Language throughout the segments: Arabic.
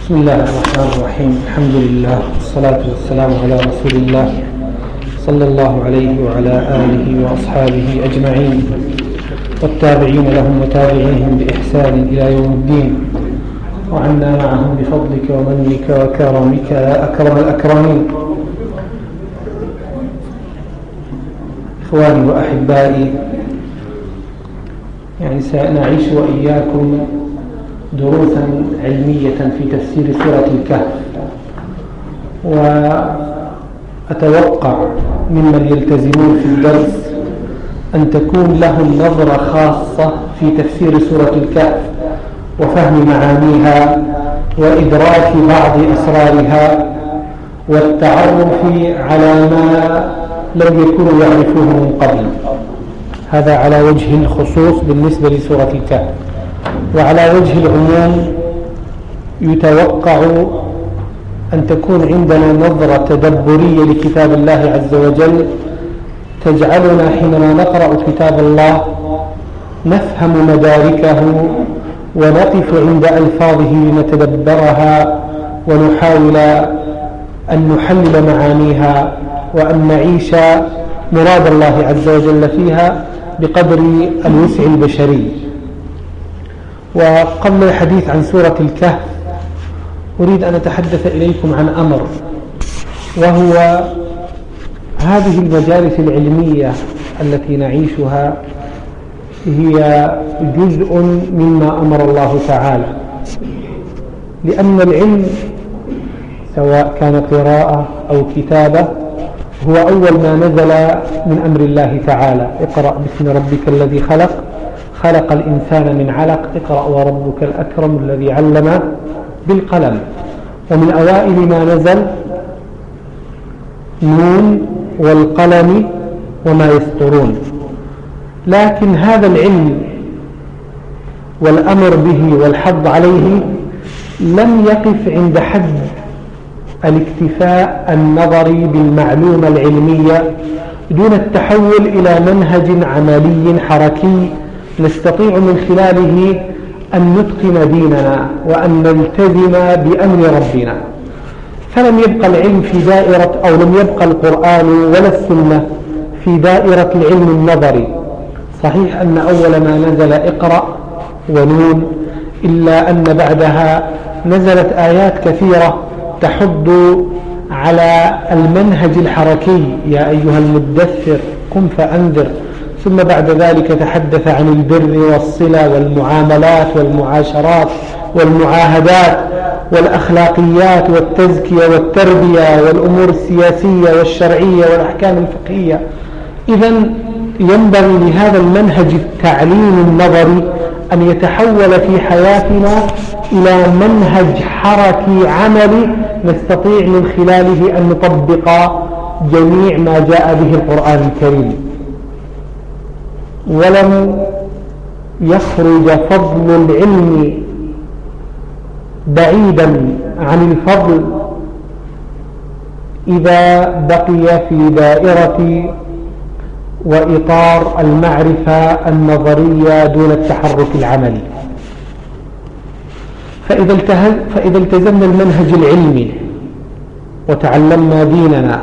بسم الله الرحمن الرحيم الحمد لله والصلاة والسلام على رسول الله صلى الله عليه وعلى آله وأصحابه أجمعين والتابعين لهم وتابعيهم بإحسان إلى يوم الدين وعنا معهم بفضلك ومنك وكرمك يا أكرم الأكرمين. إخواني وأحبائي يعني سنعيش وإياكم دروسا علمية في تفسير سورة الكهف. وأتوقع ممن يلتزمون في الدرس أن تكون لهم نظرة خاصة في تفسير سورة الكهف. وفهم معانيها وإدراك بعض أسرارها والتعرف على ما لم يكونوا يعرفوه من قبل. هذا على وجه الخصوص بالنسبة لسورة الكهف. وعلى وجه العموم يتوقع أن تكون عندنا نظرة تدبرية لكتاب الله عز وجل تجعلنا حينما نقرأ كتاب الله نفهم مداركه ونقف عند ألفاظه لنتدبرها ونحاول أن نحلل معانيها وأن نعيش مراد الله عز وجل فيها بقدر الوسع البشري. وقبل الحديث عن سورة الكهف أريد أن أتحدث إليكم عن أمر وهو هذه المجالس العلمية التي نعيشها هي جزء مما أمر الله تعالى. لأن العلم سواء كان قراءة أو كتابة هو أول ما نزل من أمر الله تعالى. اقرأ باسم ربك الذي خلق. خلق الإنسان من علق. اقرأ وربك الأكرم الذي علم بالقلم. ومن أوائل ما نزل نون والقلم وما يسطرون. لكن هذا العلم والأمر به والحظ عليه لم يقف عند حد الاكتفاء النظري بالمعلومة العلمية دون التحول إلى منهج عملي حركي نستطيع من خلاله أن نتقن ديننا وأن نلتزم بأمر ربنا. فلم يبقى العلم في دائرة أو لم يبقى القرآن ولا السنة في دائرة العلم النظري. صحيح أن أول ما نزل اقرأ ونون إلا أن بعدها نزلت آيات كثيرة تحض على المنهج الحركي يا أيها المدثر قم فأنذر. ثم بعد ذلك تحدث عن البر والصلة والمعاملات والمعاشرات والمعاهدات والأخلاقيات والتزكية والتربية والأمور السياسية والشرعية والأحكام الفقهية. إذا ينبغي لهذا المنهج التعليم النظري أن يتحول في حياتنا إلى منهج حركي عملي نستطيع من خلاله أن نطبق جميع ما جاء به القرآن الكريم. ولم يخرج فضل العلم بعيدا عن الفضل إذا بقي في دائرة وإطار المعرفة النظرية دون التحرك العملي. فإذا, فإذا التزمنا المنهج العلمي وتعلمنا ديننا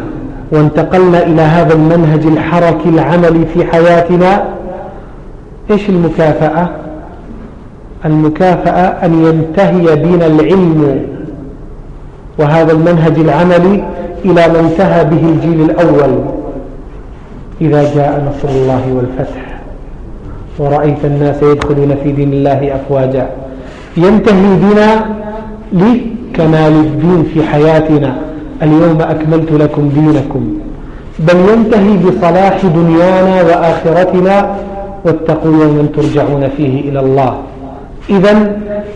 وانتقلنا إلى هذا المنهج الحركي العملي في حياتنا إيش المكافأة؟ المكافأة أن ينتهي بنا العلم وهذا المنهج العملي إلى ما انتهى به الجيل الأول. إذا جاء نصر الله والفتح. ورأيت الناس يدخلون في دين الله أفواجا. ينتهي بنا لكمال الدين في حياتنا. اليوم أكملت لكم دينكم. بل ينتهي بصلاح دنيانا وآخرتنا. واتقوا يوما ترجعون فيه إلى الله. إذا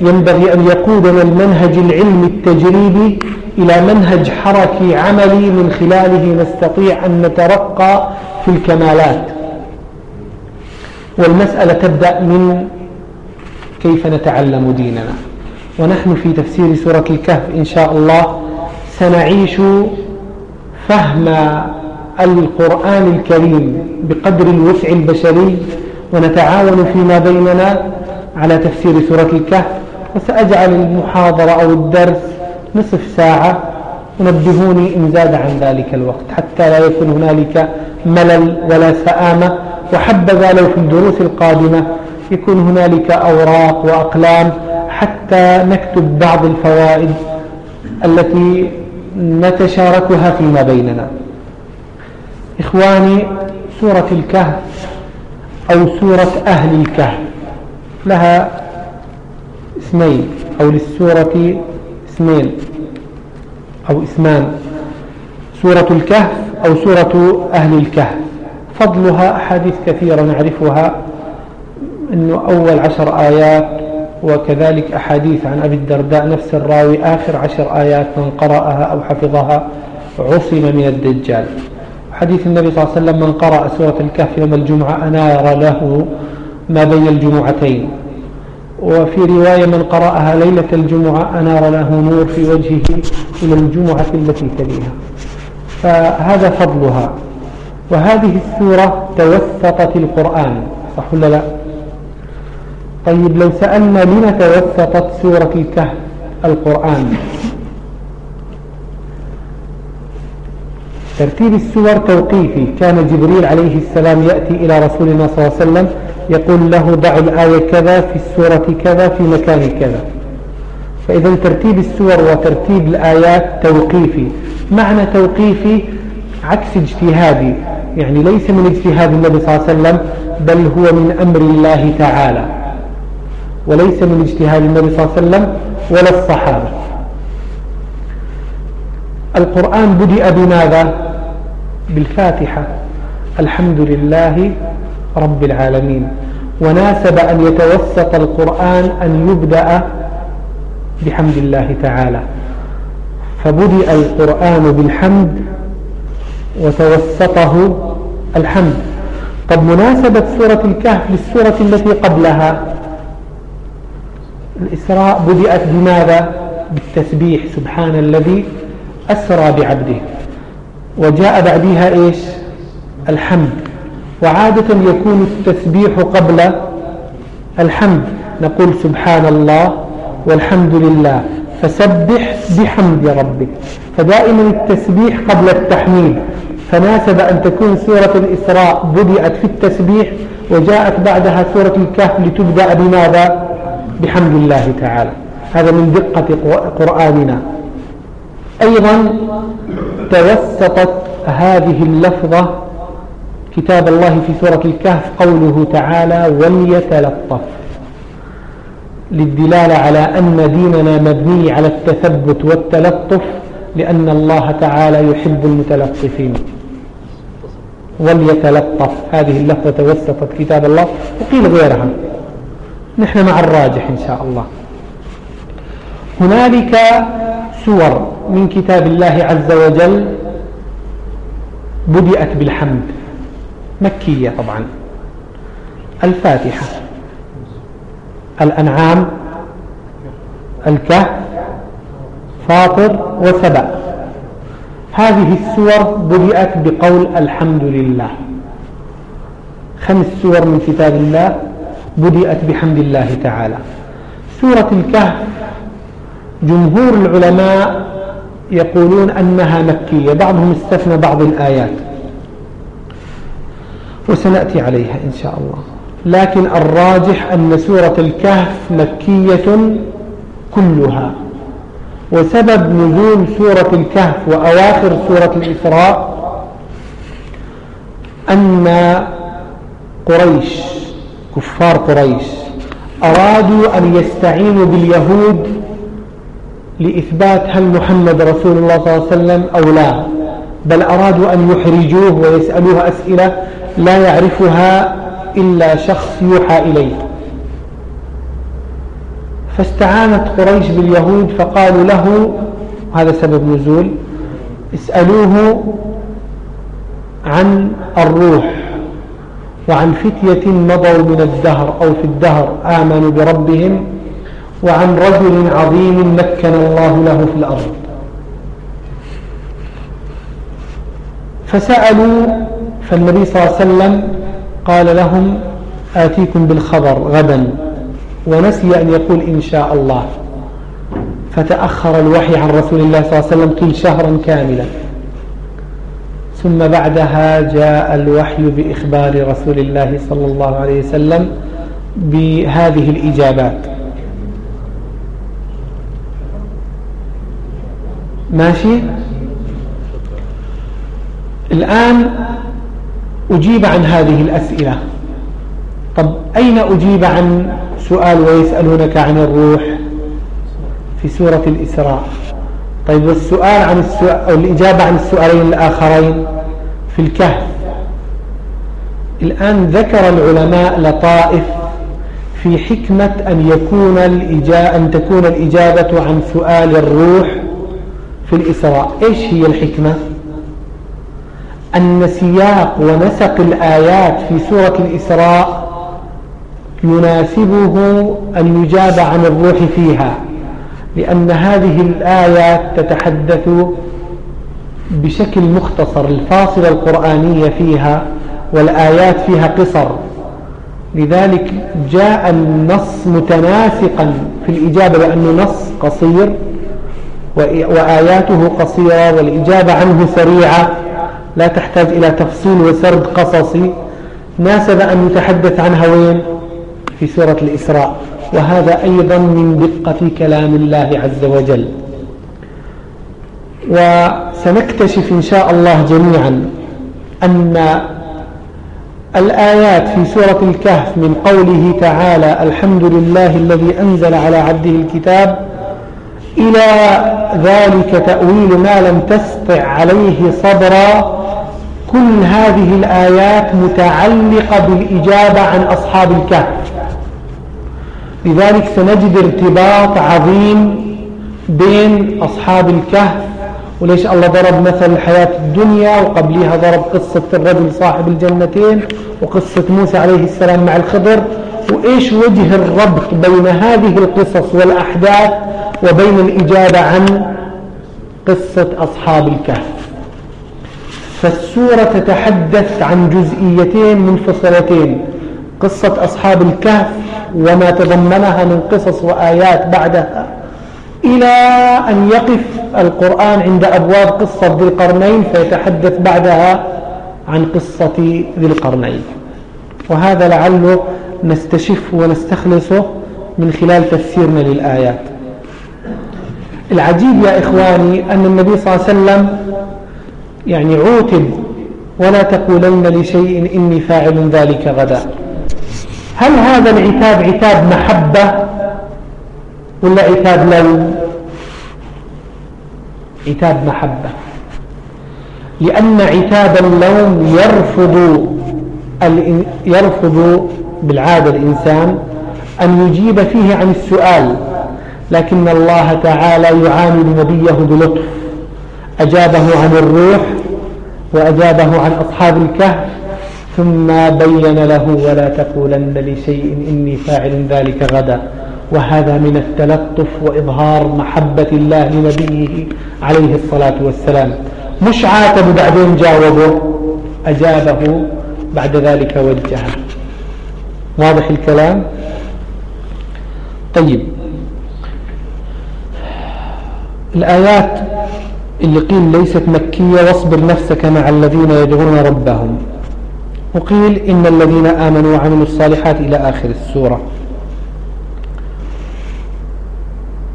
ينبغي أن يقودنا المنهج العلمي التجريبي إلى منهج حركي عملي من خلاله نستطيع أن نترقى في الكمالات. والمسألة تبدأ من كيف نتعلم ديننا. ونحن في تفسير سورة الكهف إن شاء الله سنعيش فهم القرآن الكريم بقدر الوسع البشري ونتعاون فيما بيننا على تفسير سورة الكهف. وسأجعل المحاضرة أو الدرس نصف ساعة. ونبهوني إن زاد عن ذلك الوقت حتى لا يكون هنالك ملل ولا سآمة. وحبذا لو في الدروس القادمة يكون هنالك أوراق وأقلام حتى نكتب بعض الفوائد التي نتشاركها فيما بيننا. إخواني سورة الكهف أو سورة أهل الكهف لها اسمين أو للسورة اسمين. أو اسمان سورة الكهف أو سورة أهل الكهف. فضلها أحاديث كثيرة نعرفها أنه أول عشر آيات وكذلك أحاديث عن أبي الدرداء نفس الراوي آخر عشر آيات من قرأها أو حفظها عصم من الدجال. حديث النبي صلى الله عليه وسلم من قرأ سورة الكهف يوم الجمعة أنار له ما بين الجمعتين. وفي رواية من قرأها ليلة الجمعة أنار له نور في وجهه إلى الجمعة التي تليها. فهذا فضلها. وهذه السورة توسطت القرآن صح ولا لا؟ طيب لو سألنا لما توسطت سورة الكهف القرآن؟ ترتيب السور توقيفي. كان جبريل عليه السلام يأتي إلى رسول الله صلى الله عليه وسلم يقول له ضع الآية كذا في السورة كذا في مكان كذا. فإذا ترتيب السور وترتيب الآيات توقيفي. معنى توقيفي عكس اجتهادي. يعني ليس من اجتهاد النبي صلى الله عليه وسلم بل هو من أمر الله تعالى. وليس من اجتهاد النبي صلى الله عليه وسلم ولا الصحابة. القرآن بدأ بماذا؟ بالفاتحة. الحمد لله رب العالمين. وناسب أن يتوسط القرآن أن يبدأ بحمد الله تعالى. فبدأ القرآن بالحمد وتوسطه الحمد. طب مناسبة سورة الكهف للسورة التي قبلها. الإسراء بدأت بماذا؟ بالتسبيح. سبحان الذي أسرى بعبده. وجاء بعدها إيش؟ الحمد. وعادة يكون التسبيح قبل الحمد. نقول سبحان الله والحمد لله فسبح بحمد ربك فدائما التسبيح قبل التحميد. فناسب أن تكون سورة الإسراء بدأت في التسبيح وجاءت بعدها سورة الكهف لتبدأ بماذا؟ بحمد الله تعالى. هذا من دقة قرآننا. أيضا توسطت هذه اللفظة كتاب الله في سورة الكهف قوله تعالى وليتلطف. للدلالة على أن ديننا مبني على التثبت والتلطف لأن الله تعالى يحب المتلطفين. وليتلطف. هذه اللفظة توسطت كتاب الله وقيل غيرها. نحن مع الراجح إن شاء الله. هنالك سور من كتاب الله عز وجل بدأت بالحمد. مكية طبعا. الفاتحة. الأنعام. الكهف. فاطر وسبأ. هذه السور بدأت بقول الحمد لله. خمس سور من كتاب الله بدأت بحمد الله تعالى. سورة الكهف. جمهور العلماء يقولون أنها مكية. بعضهم استثنى بعض الآيات. وسنأتي عليها إن شاء الله. لكن الراجح أن سورة الكهف مكية كلها. وسبب نزول سورة الكهف وأواخر سورة الإسراء أن قريش كفار قريش أرادوا أن يستعينوا باليهود لإثبات هل محمد رسول الله صلى الله عليه وسلم أو لا. بل أرادوا أن يحرجوه ويسألوه أسئلة لا يعرفها إلا شخص يوحى إليه. فاستعانت قريش باليهود فقالوا له هذا سبب نزول اسألوه عن الروح وعن فتية مضوا من الدهر أو في الدهر آمنوا بربهم وعن رجل عظيم مكن الله له في الأرض. فسألوا فالنبي صلى الله عليه وسلم قال لهم آتيكم بالخبر غدا ونسي أن يقول إن شاء الله. فتأخر الوحي عن رسول الله صلى الله عليه وسلم قيل شهرا كاملا. ثم بعدها جاء الوحي بإخبار رسول الله صلى الله عليه وسلم بهذه الإجابات. ماشي؟ الآن أجيب عن هذه الأسئلة؟ طب أين أجيب عن سؤال ويسألونك عن الروح في سورة الإسراء؟ طيب والسؤال عن السؤال أو الإجابة عن السؤالين الآخرين في الكهف. الآن ذكر العلماء لطائف في حكمة أن يكون أن تكون الإجابة عن سؤال الروح في الإسراء. إيش هي الحكمة؟ أن سياق ونسق الآيات في سورة الإسراء يناسبه أن يجاب عن الروح فيها لأن هذه الآيات تتحدث بشكل مختصر الفاصلة القرآنية فيها والآيات فيها قصر. لذلك جاء النص متناسقا في الإجابة لأنه نص قصير وآياته قصيرة والإجابة عنه سريعة. لا تحتاج إلى تفصيل وسرد قصصي. ناسب أن يتحدث عنها وين؟ في سورة الإسراء. وهذا أيضا من دقة كلام الله عز وجل. وسنكتشف إن شاء الله جميعا أن الآيات في سورة الكهف من قوله تعالى الحمد لله الذي أنزل على عبده الكتاب إلى ذلك تأويل ما لم تستع عليه صبرا كل هذه الآيات متعلقة بالإجابة عن أصحاب الكهف. لذلك سنجد ارتباط عظيم بين أصحاب الكهف وليش الله ضرب مثل الحياة الدنيا وقبلها ضرب قصة الرجل صاحب الجنتين وقصة موسى عليه السلام مع الخضر. وإيش وجه الربط بين هذه القصص والأحداث وبين الإجابة عن قصة أصحاب الكهف؟ فالسورة تتحدث عن جزئيتين منفصلتين. قصة أصحاب الكهف وما تضمنها من قصص وآيات بعدها. إلى أن يقف القرآن عند أبواب قصة ذي القرنين فيتحدث بعدها عن قصة ذي القرنين. وهذا لعله نستشفه ونستخلصه من خلال تفسيرنا للآيات. العجيب يا إخواني أن النبي صلى الله عليه وسلم يعني عوتب ولا تقولن لشيء إني فاعل ذلك غدا. هل هذا العتاب عتاب محبة ولا عتاب لوم عتاب محبة. لأن عتاب اللوم يرفض يرفض بالعادة الإنسان أن يجيب فيه عن السؤال لكن الله تعالى يعامل نبيه بلطف. أجابه عن الروح وأجابه عن أصحاب الكهف ثم بين له ولا تقولن لشيء إني فاعل ذلك غدا. وهذا من التلطف وإظهار محبة الله لنبيه عليه الصلاة والسلام. مش عاتب بعدين جاوبه أجابه بعد ذلك وجهه. واضح الكلام؟ طيب. الآيات اللي قيل ليست مكية واصبر نفسك مع الذين يدعون ربهم. وقيل إن الذين آمنوا وعملوا الصالحات إلى آخر السورة.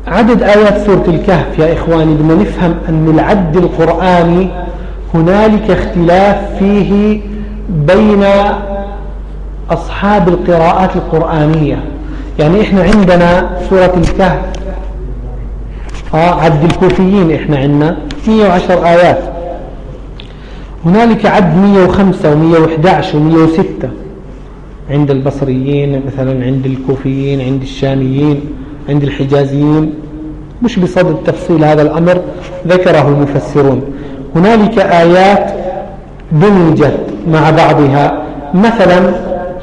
عدد آيات سورة الكهف يا إخواني بدنا نفهم أن العد القرآني هنالك اختلاف فيه بين أصحاب القراءات القرآنية. يعني إحنا عندنا سورة الكهف آه عد الكوفيين إحنا عندنا 110 آيات. هنالك عد 105 و111 و106 عند البصريين مثلا عند الكوفيين عند الشاميين عند الحجازيين. مش بصدد تفصيل هذا الأمر ذكره المفسرون. هنالك آيات دمجت مع بعضها. مثلا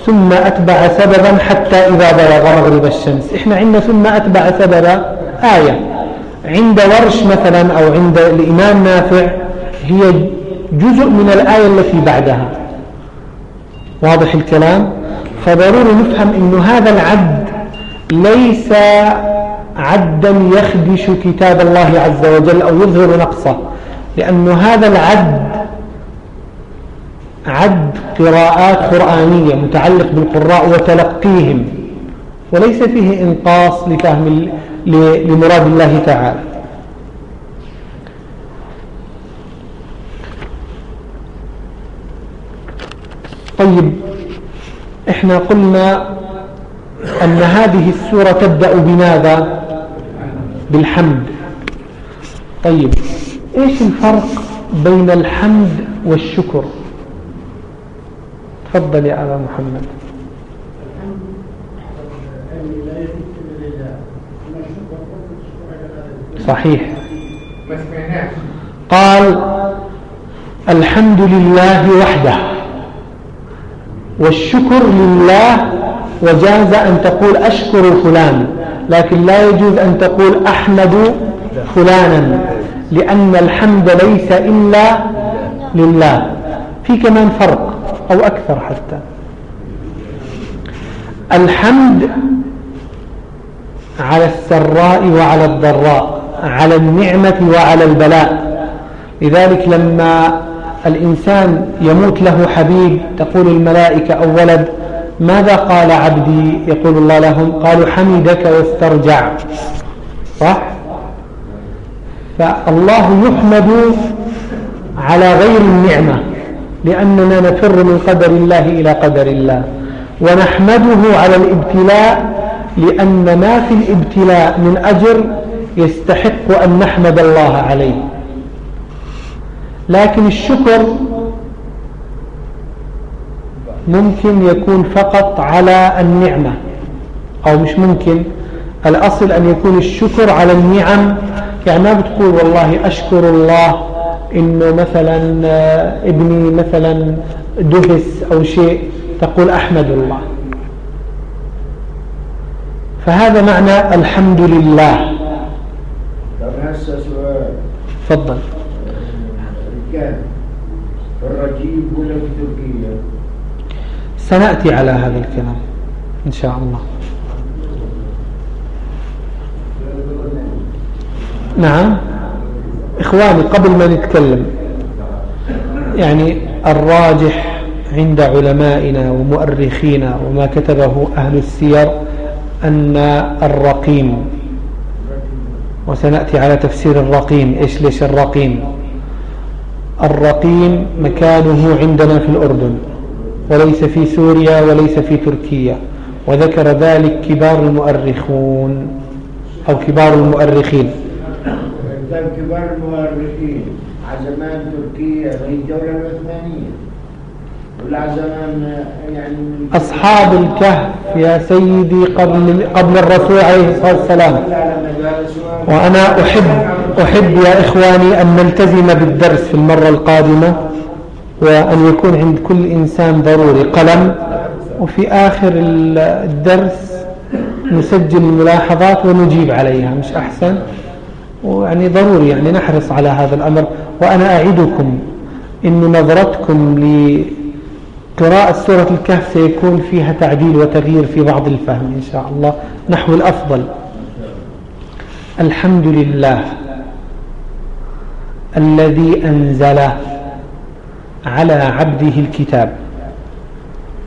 ثم أتبع سببا حتى إذا بلغ مغرب الشمس. إحنا عندنا ثم أتبع سببا آية. عند ورش مثلا أو عند الإمام نافع هي جزء من الآية التي بعدها. واضح الكلام؟ فضروري نفهم أن هذا العد ليس عدا يخدش كتاب الله عز وجل أو يظهر نقصه لأن هذا العد عد قراءات قرآنية متعلق بالقراء وتلقيهم. وليس فيه إنقاص لفهم لمراد الله تعالى. طيب إحنا قلنا أن هذه السورة تبدأ بماذا؟ بالحمد. طيب إيش الفرق بين الحمد والشكر؟ تفضل يا أبا محمد. صحيح. قال الحمد لله وحده والشكر لله وجاز أن تقول أشكر فلان لكن لا يجوز أن تقول أحمد فلانا لأن الحمد ليس إلا لله. في كمان فرق أو أكثر حتى. الحمد على السراء وعلى الضراء. على النعمة وعلى البلاء. لذلك لما الإنسان يموت له حبيب تقول الملائكة أو ولد ماذا قال عبدي؟ يقول الله لهم قالوا حمدك واسترجع. صح؟ فالله يحمد على غير النعمة لأننا نفر من قدر الله إلى قدر الله. ونحمده على الابتلاء لأن ما في الابتلاء من أجر يستحق أن نحمد الله عليه. لكن الشكر ممكن يكون فقط على النعمة أو مش ممكن. الأصل أن يكون الشكر على النعم. يعني ما بتقول والله أشكر الله إنه مثلا آه، ابني مثلا دهس أو شيء تقول أحمد الله. فهذا معنى الحمد لله. سؤال تفضل. كان الرجيب ولا في تركيا سنأتي على هذا الكلام إن شاء الله. نعم. إخواني قبل ما نتكلم يعني الراجح عند علمائنا ومؤرخينا وما كتبه أهل السير أن الرقيم وسنأتي على تفسير الرقيم إيش ليش الرقيم؟ الرقيم مكانه عندنا في الأردن وليس في سوريا وليس في تركيا وذكر ذلك كبار المؤرخون أو كبار المؤرخين. كبار المؤرخين عزمان تركيا هي الدولة العثمانية ولا زمان يعني أصحاب الكهف يا سيدي قبل, قبل الرسول عليه الصلاة والسلام. وأنا أحب, أحب يا إخواني أن نلتزم بالدرس في المرة القادمة وأن يكون عند كل إنسان ضروري قلم. وفي آخر الدرس نسجل الملاحظات ونجيب عليها مش أحسن؟ ويعني ضروري يعني نحرص على هذا الأمر. وأنا أعدكم إن نظرتكم لقراءة سورة الكهف سيكون فيها تعديل وتغيير في بعض الفهم إن شاء الله. نحو الأفضل. الحمد لله الذي أنزل على عبده الكتاب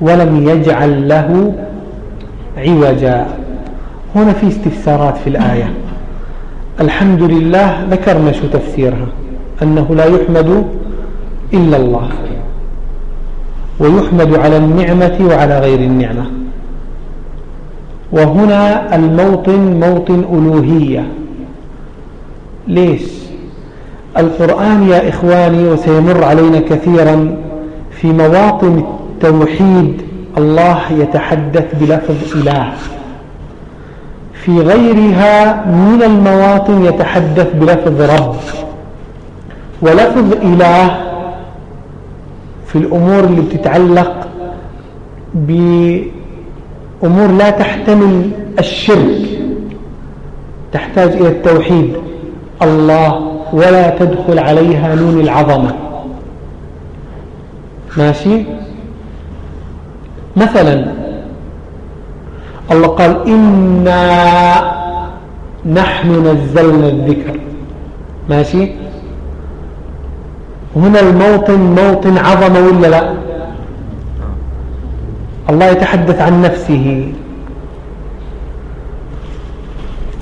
ولم يجعل له عوجا. هنا في استفسارات في الآية. الحمد لله ذكرنا شو تفسيرها. أنه لا يحمد إلا الله. ويحمد على النعمة وعلى غير النعمة. وهنا الموطن موطن ألوهية. ليش؟ القرآن يا إخواني وسيمر علينا كثيرا في مواطن التوحيد الله يتحدث بلفظ إله. في غيرها من المواطن يتحدث بلفظ رب. ولفظ إله في الأمور اللي بتتعلق بأمور لا تحتمل الشرك. تحتاج إلى التوحيد. الله ولا تدخل عليها نون العظمة. ماشي؟ مثلا الله قال إنا نحن نزلنا الذكر. ماشي؟ هنا الموطن موطن عظمة ولا لا؟ الله يتحدث عن نفسه.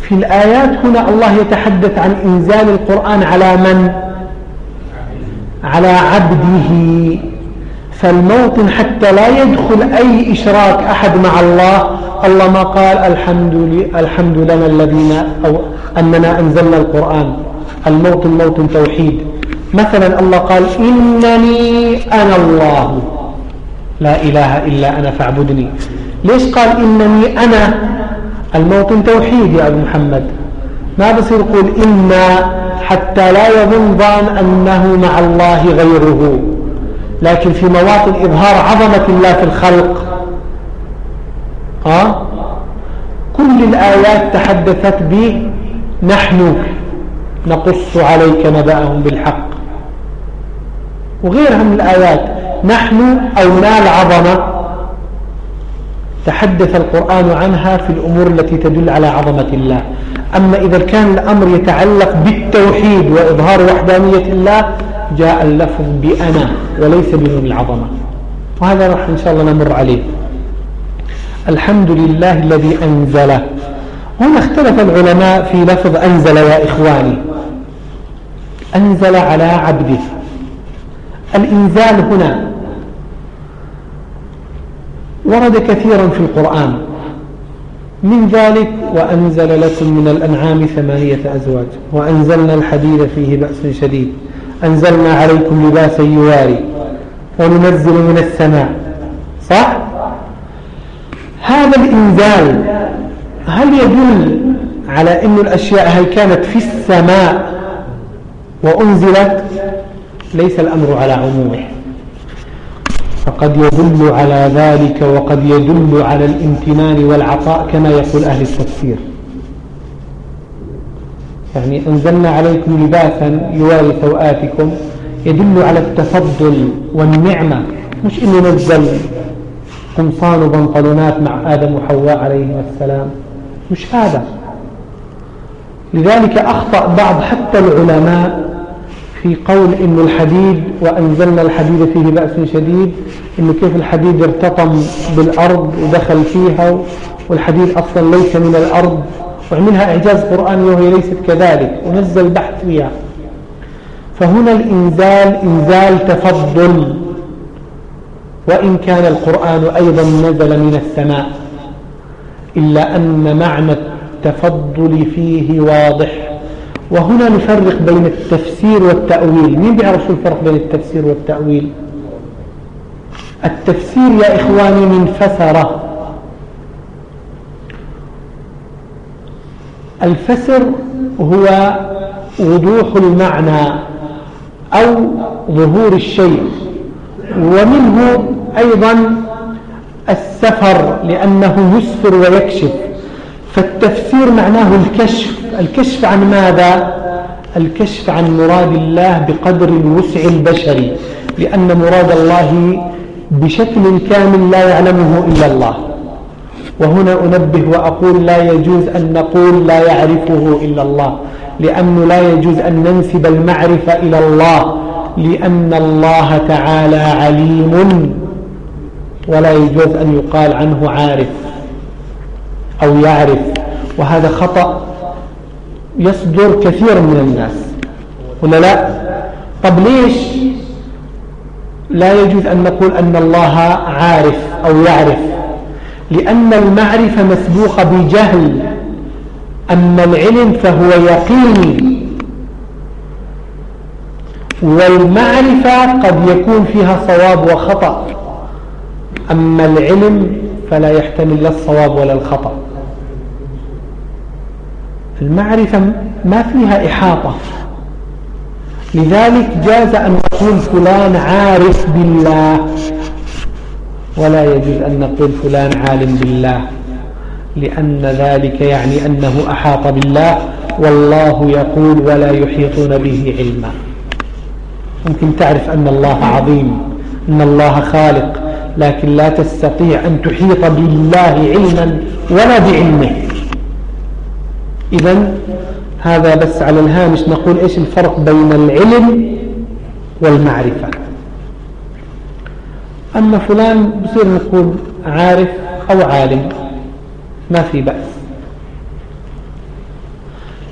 في الآيات هنا الله يتحدث عن إنزال القرآن على من؟ على عبده. فالموطن حتى لا يدخل أي إشراك أحد مع الله الله ما قال الحمد, الحمد لنا الذين أو أننا أنزلنا القرآن. الموطن موطن توحيد. مثلا الله قال إنني أنا الله. لا إله إلا أنا فاعبدني. ليش قال إنني أنا؟ الموطن توحيد يا أبو محمد. ما بصير يقول إنا حتى لا يظن ظان أنه مع الله غيره. لكن في مواطن إظهار عظمة الله في الخلق. آه؟ كل الآيات تحدثت به نحن نقص عليك نبأهم بالحق. وغيرها من الآيات. نحن أو نال عظمة تحدث القرآن عنها في الأمور التي تدل على عظمة الله. أما إذا كان الأمر يتعلق بالتوحيد وإظهار وحدانية الله جاء اللفظ بأنا وليس بنون العظمة. وهذا راح إن شاء الله نمر عليه. الحمد لله الذي أنزل هنا اختلف العلماء في لفظ أنزل يا إخواني. أنزل على عبده. الإنزال هنا. ورد كثيرا في القرآن. من ذلك وأنزل لكم من الأنعام ثمانية أزواج. وأنزلنا الحديد فيه بأس شديد. أنزلنا عليكم لباسا يواري. وننزل من السماء. صح؟ هذا الإنزال هل يدل على أن الأشياء هل كانت في السماء وأنزلت؟ ليس الأمر على عمومه. فقد يدل على ذلك وقد يدل على الامتنان والعطاء كما يقول أهل التفسير. يعني أنزلنا عليكم لباسا يواري سوآتكم يدل على التفضل والنعمة مش إنه نزل قمصان وبنطلونات مع آدم وحواء عليهما السلام مش هذا. لذلك أخطأ بعض حتى العلماء في قول إن الحديد وأنزلنا الحديد فيه بأس شديد إنه كيف الحديد ارتطم بالأرض ودخل فيها والحديد أصلا ليس من الأرض وعملها إعجاز قرآني وهي ليست كذلك ونزل بحث فيها فهنا الإنزال إنزال تفضل وإن كان القرآن أيضا نزل من السماء إلا أن معنى التفضل فيه واضح. وهنا نفرق بين التفسير والتأويل. مين بيعرف الفرق بين التفسير والتأويل؟ التفسير يا إخواني من فسر الفسر هو وضوح المعنى أو ظهور الشيء ومنه أيضا السفر لأنه يسفر ويكشف. فالتفسير معناه الكشف. الكشف عن ماذا؟ الكشف عن مراد الله بقدر الوسع البشري لأن مراد الله بشكل كامل لا يعلمه إلا الله. وهنا أنبه وأقول لا يجوز أن نقول لا يعرفه إلا الله لأنه لا يجوز أن ننسب المعرفة إلى الله لأن الله تعالى عليم ولا يجوز أن يقال عنه عارف أو يعرف. وهذا خطأ يصدر كثير من الناس. ولا لا؟ طب ليش لا يجوز أن نقول أن الله عارف أو يعرف؟ لأن المعرفة مسبوقة بجهل. أما العلم فهو يقيني والمعرفة قد يكون فيها صواب وخطأ. أما العلم فلا يحتمل لا الصواب ولا الخطأ. المعرفة ما فيها إحاطة. لذلك جاز أن نقول فلان عارف بالله ولا يجوز أن نقول فلان عالم بالله لأن ذلك يعني أنه أحاط بالله والله يقول ولا يحيطون به علما. ممكن تعرف أن الله عظيم أن الله خالق لكن لا تستطيع أن تحيط بالله علما ولا بعلمه. إذا هذا بس على الهامش نقول إيش الفرق بين العلم والمعرفة. أما فلان بصير نقول عارف أو عالم ما في بأس.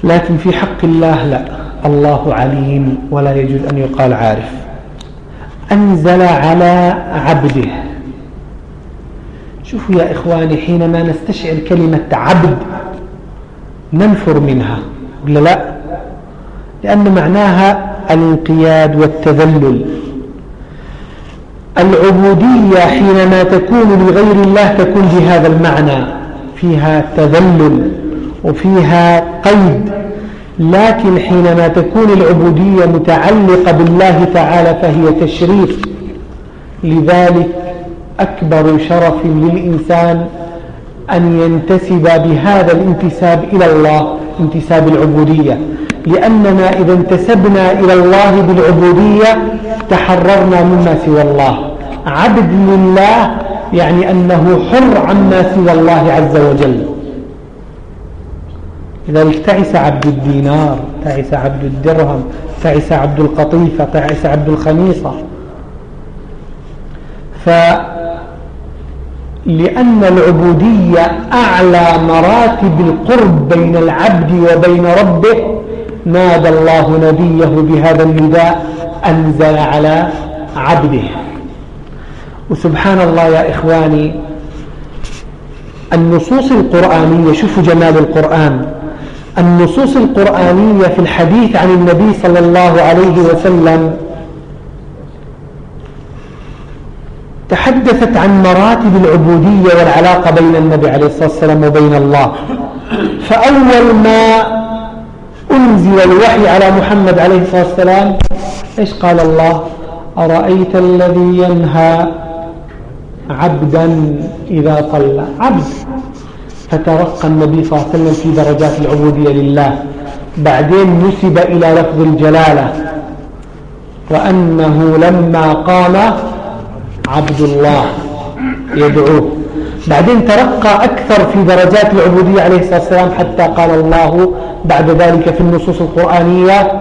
لكن في حق الله لا الله عليم ولا يجوز أن يقال عارف. أنزل على عبده. شوفوا يا إخواني حينما نستشعر كلمة عبد ننفر منها. ولا لا؟ لأن معناها الانقياد والتذلل. العبودية حينما تكون لغير الله تكون بهذا المعنى. فيها تذلل وفيها قيد. لكن حينما تكون العبودية متعلقة بالله تعالى فهي تشريف. لذلك أكبر شرف للإنسان أن ينتسب بهذا الانتساب إلى الله انتساب العبودية. لأننا إذا انتسبنا إلى الله بالعبودية تحررنا مما سوى الله. عبد لله يعني أنه حر عما سوى الله عز وجل. لذلك تعس عبد الدينار تعس عبد الدرهم تعس عبد القطيفة تعس عبد الخميصة. ف لأن العبودية أعلى مراتب القرب بين العبد وبين ربه. نادى الله نبيه بهذا النداء أنزل على عبده. وسبحان الله يا إخواني النصوص القرآنية شوفوا جمال القرآن. النصوص القرآنية في الحديث عن النبي صلى الله عليه وسلم تحدثت عن مراتب العبودية والعلاقة بين النبي عليه الصلاة والسلام وبين الله. فأول ما أنزل الوحي على محمد عليه الصلاة والسلام إيش قال الله؟ أرأيت الذي ينهى عبدا إذا صلى. عبد. فترقى النبي صلى الله عليه وسلم في درجات العبودية لله. بعدين نسب إلى لفظ الجلالة. وأنه لما قام عبد الله يدعوه. بعدين ترقى أكثر في درجات العبودية عليه الصلاة والسلام حتى قال الله بعد ذلك في النصوص القرآنية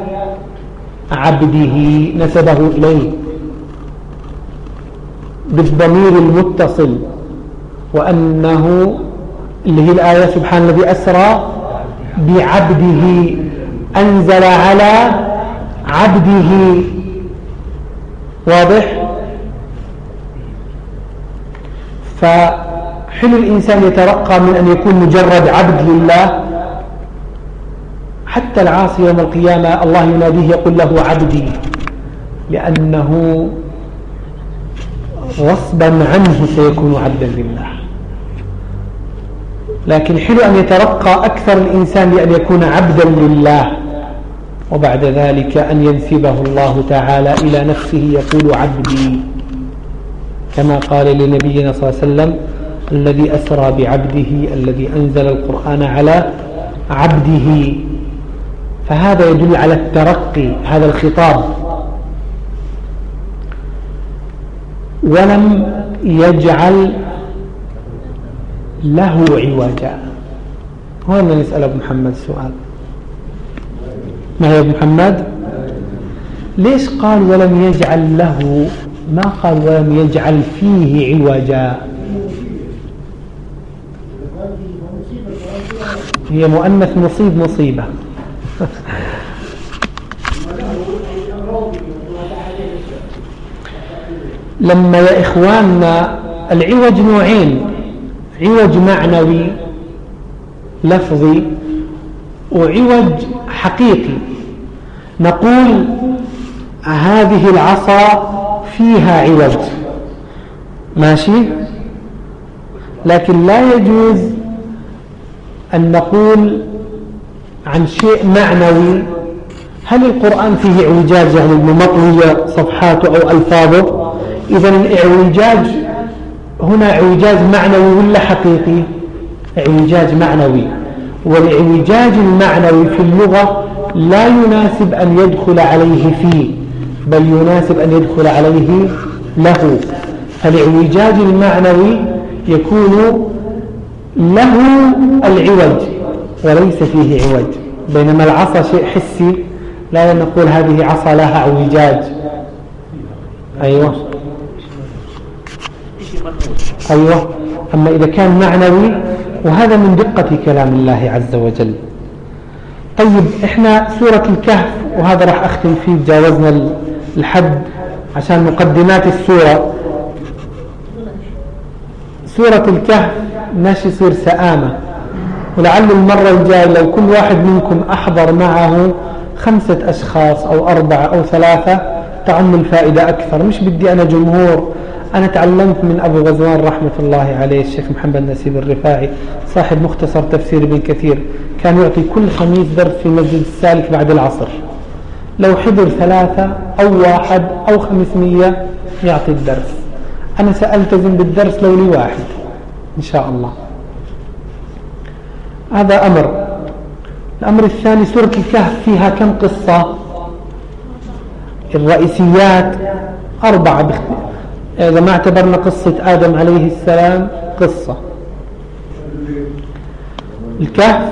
عبده نسبه إليه. بالضمير المتصل وأنه اللي هي الآية سبحان الذي أسرى بعبده أنزل على عبده. واضح؟ فحلو الإنسان يترقى من أن يكون مجرد عبد لله. حتى العاصي يوم القيامة الله يناديه يقول له عبدي لأنه غصبا عنه سيكون عبدا لله. لكن حلو أن يترقى أكثر الإنسان لأن يكون عبدا لله. وبعد ذلك أن ينسبه الله تعالى إلى نفسه يقول عبدي. كما قال لنبينا صلى الله عليه وسلم الذي أسرى بعبده الذي أنزل القرآن على عبده. فهذا يدل على الترقي هذا الخطاب. ولم يجعل له عوجا. هنا نسأل أبو محمد سؤال. ما هي أبو محمد؟ ليش قال ولم يجعل له ما قال ولم يجعل فيه عوجا؟ هي مؤنث مصيب مصيبة. لما يا إخواننا العوج نوعين عوج معنوي لفظي وعوج حقيقي. نقول هذه العصا فيها عوج. ماشي؟ لكن لا يجوز أن نقول عن شيء معنوي. هل القرآن فيه اعوجاج يعني مطوية صفحاته أو ألفاظه؟ إذا الاعوجاج هنا اعوجاج معنوي ولا حقيقي؟ اعوجاج معنوي. والاعوجاج المعنوي في اللغة لا يناسب أن يدخل عليه فيه. بل يناسب أن يدخل عليه له. فالاعوجاج المعنوي يكون له العوج وليس فيه عوج. بينما العصا شيء حسي لا نقول هذه عصا لها اعوجاج. أيوة. أيوة. أما إذا كان معنوي وهذا من دقة كلام الله عز وجل. طيب إحنا سورة الكهف وهذا راح أختم فيه تجاوزنا الحد عشان مقدمات السورة. سورة الكهف ماشي يصير سآمة. ولعل المرة الجاية لو كل واحد منكم أحضر معه خمسة أشخاص أو أربعة أو ثلاثة تعم الفائدة أكثر. مش بدي أنا جمهور. أنا تعلمت من أبو غزوان رحمة الله عليه الشيخ محمد نسيب الرفاعي صاحب مختصر تفسير ابن كثير كان يعطي كل خميس درس في مسجد السالك بعد العصر. لو حضر ثلاثة أو واحد أو خمسمية يعطي الدرس. أنا سألتزم بالدرس لو لي واحد. إن شاء الله. هذا أمر. الأمر الثاني سورة الكهف فيها كم قصة؟ الرئيسيات أربعة باختلاف إذا ما اعتبرنا قصة آدم عليه السلام قصة. الكهف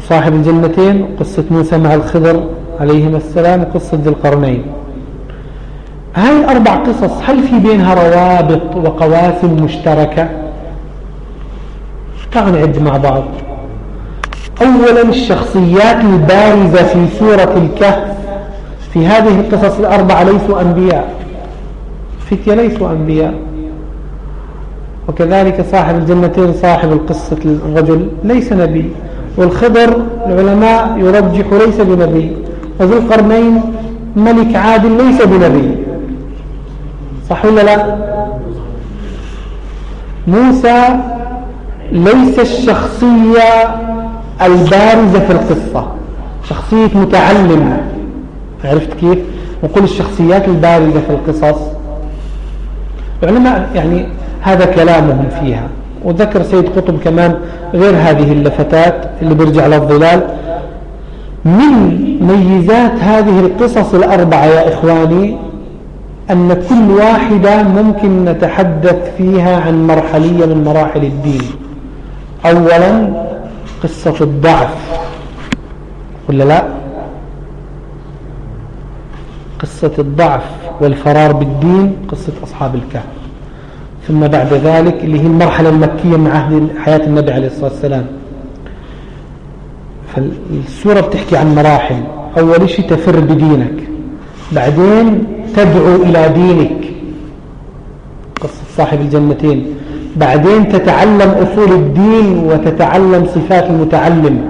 صاحب الجنتين قصة موسى مع الخضر عليهما السلام وقصة ذي القرنين. هاي الأربع قصص هل في بينها روابط وقواسم مشتركة؟ تعالوا نعد مع بعض. أولا الشخصيات البارزة في سورة الكهف. في هذه القصص الأربعة ليسوا أنبياء. فتية ليسوا أنبياء. وكذلك صاحب الجنتين صاحب القصة الرجل ليس نبي. والخضر العلماء يرجح ليس بنبي. وذو القرنين ملك عادل ليس بنبي. صح ولا لا؟ موسى ليس الشخصية البارزة في القصة. شخصية متعلم. عرفت كيف؟ نقول الشخصيات البارزة في القصص. العلماء يعني هذا كلامهم فيها. وذكر سيد قطب كمان غير هذه اللفتات اللي بيرجع للظلال. من ميزات هذه القصص الأربعة يا إخواني؟ أن كل واحدة ممكن نتحدث فيها عن مرحلية من مراحل الدين. أولا قصة الضعف. ولا لا؟ قصة الضعف والفرار بالدين قصة أصحاب الكهف. ثم بعد ذلك اللي هي المرحلة المكية من عهد حياة النبي عليه الصلاة والسلام. فالسورة بتحكي عن مراحل. أول شيء تفر بدينك. بعدين تدعو إلى دينك. قصة صاحب الجنتين. بعدين تتعلم أصول الدين وتتعلم صفات المتعلم.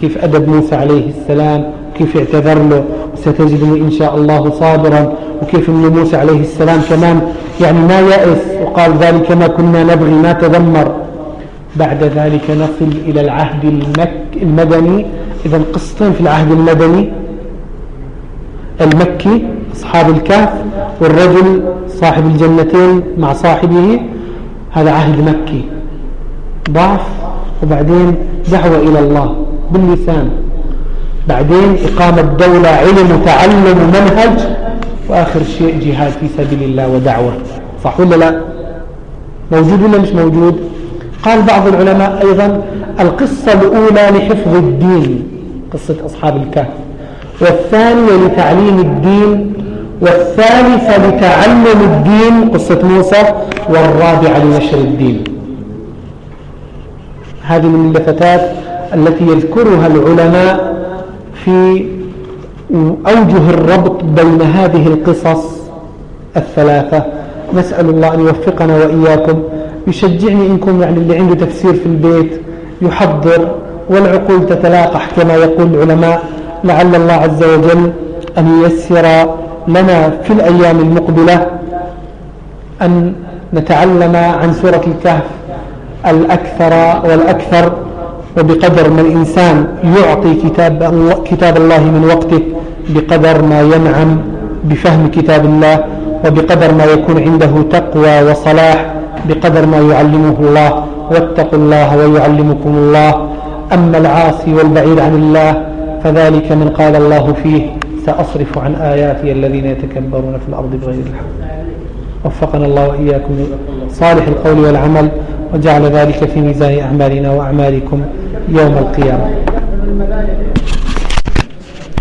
كيف أدب موسى عليه السلام كيف اعتذر له. ستجدني إن شاء الله صابرا. وكيف أن موسى عليه السلام كمان يعني ما يأس. وقال ذلك ما كنا نبغي ما تذمر. بعد ذلك نصل إلى العهد المك المدني. إذا قصتين في العهد المدني. المكي أصحاب الكهف والرجل صاحب الجنتين مع صاحبه. هذا عهد مكي. ضعف وبعدين دعوة إلى الله باللسان. بعدين إقامة دولة علم وتعلم ومنهج وآخر شيء جهاد في سبيل الله ودعوة. صح ولا لا؟ موجود ولا مش موجود؟ قال بعض العلماء أيضا القصة الأولى لحفظ الدين قصة أصحاب الكهف. والثانية لتعليم الدين والثالثة لتعلم الدين قصة موسى والرابعة لنشر الدين. هذه من اللفتات التي يذكرها العلماء في أوجه الربط بين هذه القصص الثلاثة. نسأل الله أن يوفقنا وإياكم. يشجعني إنكم يعني اللي عنده تفسير في البيت يحضر والعقول تتلاقح كما يقول العلماء لعل الله عز وجل أن ييسر لنا في الأيام المقبلة أن نتعلم عن سورة الكهف الأكثر والأكثر وبقدر ما الإنسان يعطي كتاب, كتاب الله من وقته بقدر ما ينعم بفهم كتاب الله وبقدر ما يكون عنده تقوى وصلاح بقدر ما يعلمه الله واتقوا الله ويعلمكم الله. أما العاصي والبعيد عن الله فذلك من قال الله فيه سأصرف عن آياتي الذين يتكبرون في الأرض بغير الحق. وفقنا الله وإياكم صالح القول والعمل وجعل ذلك في ميزان أعمالنا وأعمالكم يوم القيامة.